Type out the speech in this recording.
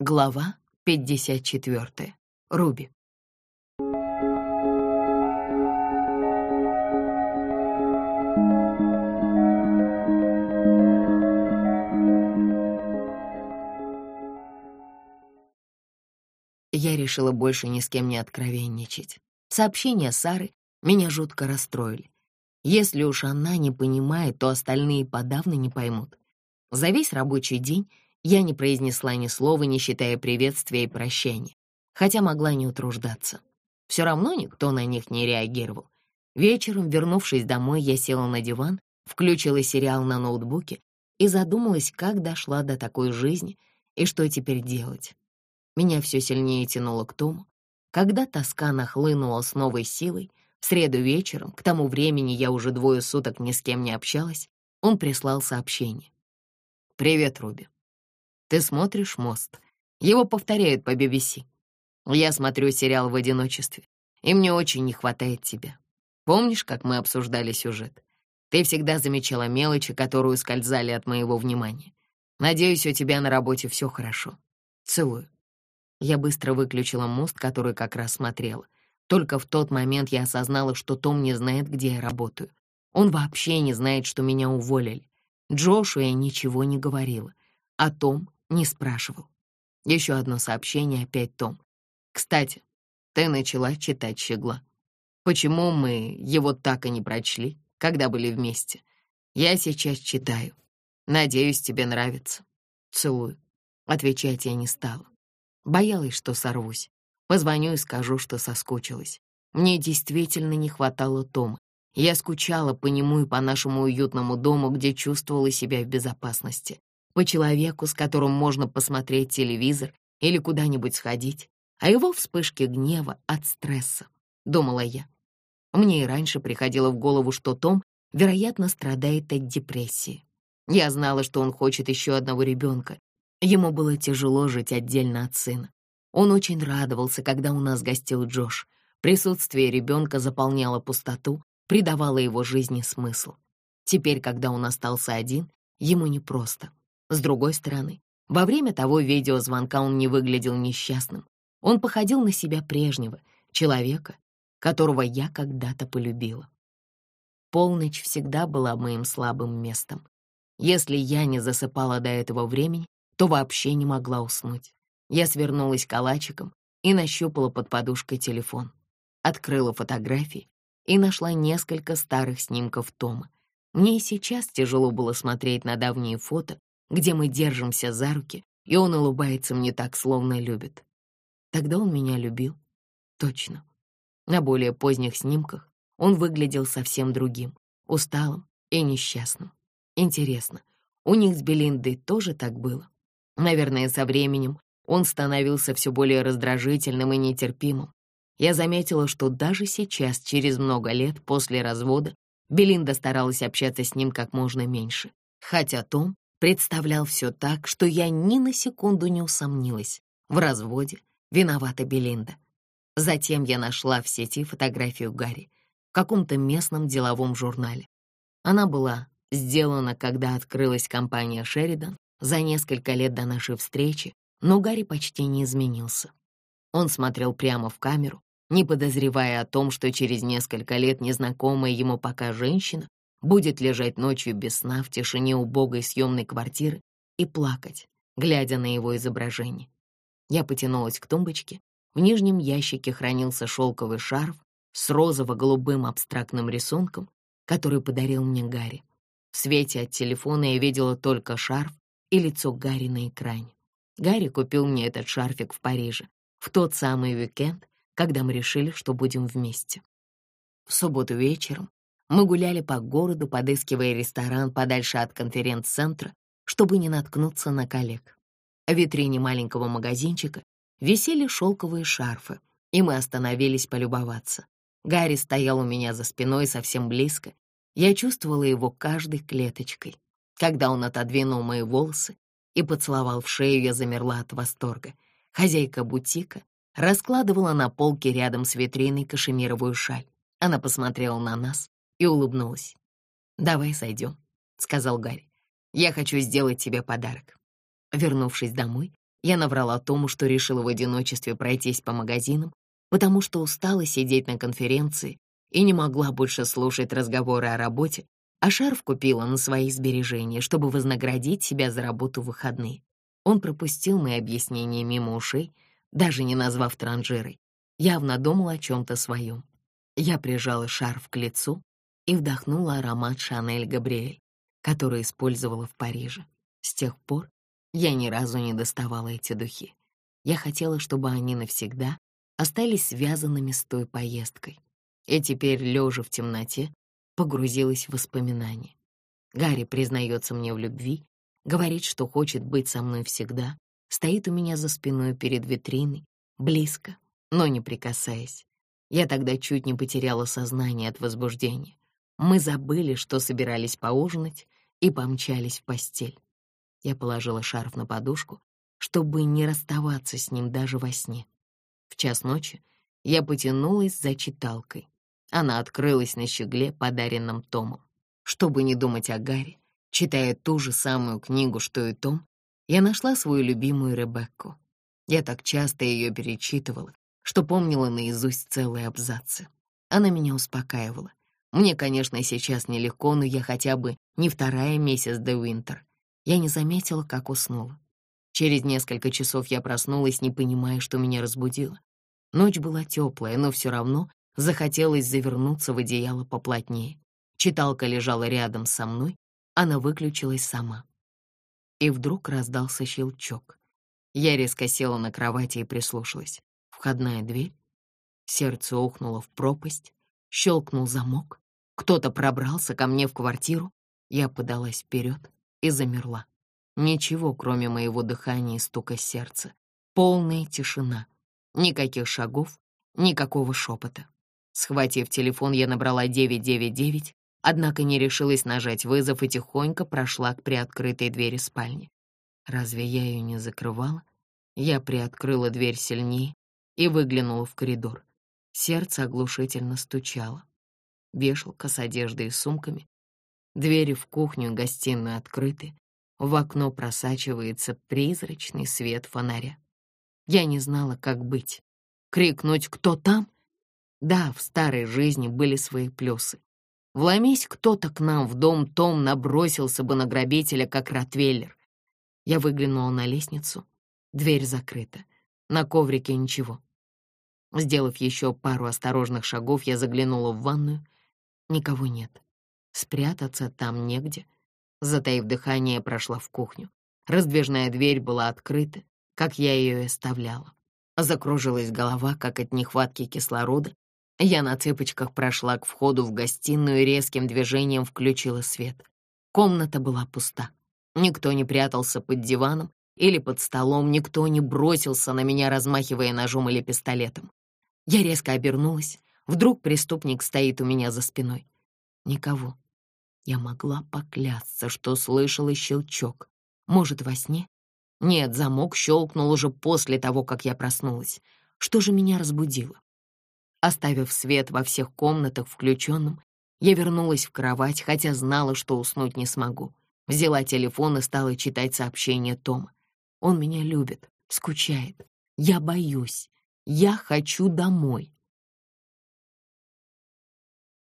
Глава 54. Руби. Я решила больше ни с кем не откровенничать. Сообщения Сары меня жутко расстроили. Если уж она не понимает, то остальные подавно не поймут. За весь рабочий день я не произнесла ни слова, не считая приветствия и прощания, хотя могла не утруждаться. Все равно никто на них не реагировал. Вечером, вернувшись домой, я села на диван, включила сериал на ноутбуке и задумалась, как дошла до такой жизни и что теперь делать. Меня все сильнее тянуло к тому, когда тоска нахлынула с новой силой, в среду вечером, к тому времени я уже двое суток ни с кем не общалась, он прислал сообщение. «Привет, Руби. Ты смотришь «Мост». Его повторяют по BBC. Я смотрю сериал в одиночестве, и мне очень не хватает тебя. Помнишь, как мы обсуждали сюжет? Ты всегда замечала мелочи, которые ускользали от моего внимания. Надеюсь, у тебя на работе все хорошо. Целую. Я быстро выключила мост, который как раз смотрела. Только в тот момент я осознала, что Том не знает, где я работаю. Он вообще не знает, что меня уволили. Джошу я ничего не говорила. А Том не спрашивал. Еще одно сообщение, опять Том. «Кстати, ты начала читать «Щегла». Почему мы его так и не прочли, когда были вместе? Я сейчас читаю. Надеюсь, тебе нравится. Целую». Отвечать я не стала. Боялась, что сорвусь. Позвоню и скажу, что соскучилась. Мне действительно не хватало Тома. Я скучала по нему и по нашему уютному дому, где чувствовала себя в безопасности по человеку, с которым можно посмотреть телевизор или куда-нибудь сходить, а его вспышки гнева от стресса, думала я. Мне и раньше приходило в голову, что Том, вероятно, страдает от депрессии. Я знала, что он хочет еще одного ребенка. Ему было тяжело жить отдельно от сына. Он очень радовался, когда у нас гостил Джош. Присутствие ребенка заполняло пустоту, придавало его жизни смысл. Теперь, когда он остался один, ему непросто. С другой стороны, во время того видеозвонка он не выглядел несчастным. Он походил на себя прежнего, человека, которого я когда-то полюбила. Полночь всегда была моим слабым местом. Если я не засыпала до этого времени, то вообще не могла уснуть. Я свернулась калачиком и нащупала под подушкой телефон. Открыла фотографии и нашла несколько старых снимков Тома. Мне сейчас тяжело было смотреть на давние фото, где мы держимся за руки, и он улыбается мне так, словно любит. Тогда он меня любил. Точно. На более поздних снимках он выглядел совсем другим, усталым и несчастным. Интересно, у них с Белиндой тоже так было? Наверное, со временем он становился все более раздражительным и нетерпимым. Я заметила, что даже сейчас, через много лет после развода, Белинда старалась общаться с ним как можно меньше, хотя Том представлял все так, что я ни на секунду не усомнилась. В разводе виновата Белинда. Затем я нашла в сети фотографию Гарри в каком-то местном деловом журнале. Она была сделана, когда открылась компания «Шеридан» за несколько лет до нашей встречи, но Гарри почти не изменился. Он смотрел прямо в камеру, не подозревая о том, что через несколько лет незнакомая ему пока женщина будет лежать ночью без сна в тишине убогой съемной квартиры и плакать, глядя на его изображение. Я потянулась к тумбочке. В нижнем ящике хранился шелковый шарф с розово-голубым абстрактным рисунком, который подарил мне Гарри. В свете от телефона я видела только шарф и лицо Гарри на экране. Гарри купил мне этот шарфик в Париже в тот самый уикенд, когда мы решили, что будем вместе. В субботу вечером мы гуляли по городу, подыскивая ресторан подальше от конференц-центра, чтобы не наткнуться на коллег. В витрине маленького магазинчика висели шелковые шарфы, и мы остановились полюбоваться. Гарри стоял у меня за спиной совсем близко. Я чувствовала его каждой клеточкой. Когда он отодвинул мои волосы и поцеловал в шею, я замерла от восторга. Хозяйка бутика раскладывала на полке рядом с витриной кашемировую шаль. Она посмотрела на нас, и улыбнулась. «Давай сойдем», — сказал Гарри. «Я хочу сделать тебе подарок». Вернувшись домой, Я наврала Тому, что решила в одиночестве пройтись по магазинам, потому что устала сидеть на конференции и не могла больше слушать разговоры о работе, а шарф купила на свои сбережения, чтобы вознаградить себя за работу в выходные. Он пропустил мои объяснения мимо ушей, даже не назвав транжирой. Явно думал о чем-то своем. Я прижала шарф к лицу и вдохнула аромат Шанель Габриэль, который использовала в Париже. С тех пор я ни разу не доставала эти духи. Я хотела, чтобы они навсегда остались связанными с той поездкой. И теперь, лежа в темноте, погрузилась в воспоминания. Гарри признается мне в любви, говорит, что хочет быть со мной всегда, стоит у меня за спиной перед витриной, близко, но не прикасаясь. Я тогда чуть не потеряла сознание от возбуждения. Мы забыли, что собирались поужинать, и помчались в постель. Я положила шарф на подушку, чтобы не расставаться с ним даже во сне. В час ночи я потянулась за читалкой. Она открылась на щегле, подаренном Томом. Чтобы не думать о Гарри, читая ту же самую книгу, что и Том, я нашла свою любимую Ребекку. Я так часто ее перечитывала, что помнила наизусть целые абзацы. Она меня успокаивала. Мне, конечно, сейчас нелегко, но я хотя бы не вторая месяц до Уинтер. Я не заметила, как уснула. Через несколько часов я проснулась, не понимая, что меня разбудило. Ночь была теплая, но все равно Захотелось завернуться в одеяло поплотнее. Читалка лежала рядом со мной, она выключилась сама. И вдруг раздался щелчок. Я резко села на кровати и прислушалась. Входная дверь. Сердце ухнуло в пропасть. Щелкнул замок. Кто-то пробрался ко мне в квартиру. Я подалась вперед и замерла. Ничего, кроме моего дыхания и стука сердца. Полная тишина. Никаких шагов, никакого шепота. Схватив телефон, я набрала 999, однако не решилась нажать вызов и тихонько прошла к приоткрытой двери спальни. Разве я ее не закрывала? Я приоткрыла дверь сильнее и выглянула в коридор. Сердце оглушительно стучало. Вешалка с одеждой и сумками. Двери в кухню и гостиную открыты. В окно просачивается призрачный свет фонаря. Я не знала, как быть. Крикнуть «Кто там?» Да, в старой жизни были свои плюсы. Вломись кто-то к нам в дом, Том набросился бы на грабителя, как ротвейлер. Я выглянула на лестницу. Дверь закрыта. На коврике ничего. Сделав еще пару осторожных шагов, я заглянула в ванную. Никого нет. Спрятаться там негде. Затаив дыхание, прошла в кухню. Раздвижная дверь была открыта, как я ее и оставляла. Закружилась голова, как от нехватки кислорода, я на цыпочках прошла к входу в гостиную и резким движением включила свет. Комната была пуста. Никто не прятался под диваном или под столом, никто не бросился на меня, размахивая ножом или пистолетом. Я резко обернулась. Вдруг преступник стоит у меня за спиной. Никого. Я могла поклясться, что слышала щелчок. Может, во сне? Нет, замок щелкнул уже после того, как я проснулась. Что же меня разбудило? Оставив свет во всех комнатах включенным, я вернулась в кровать, хотя знала, что уснуть не смогу. Взяла телефон и стала читать сообщение Тома. Он меня любит, скучает. Я боюсь. Я хочу домой.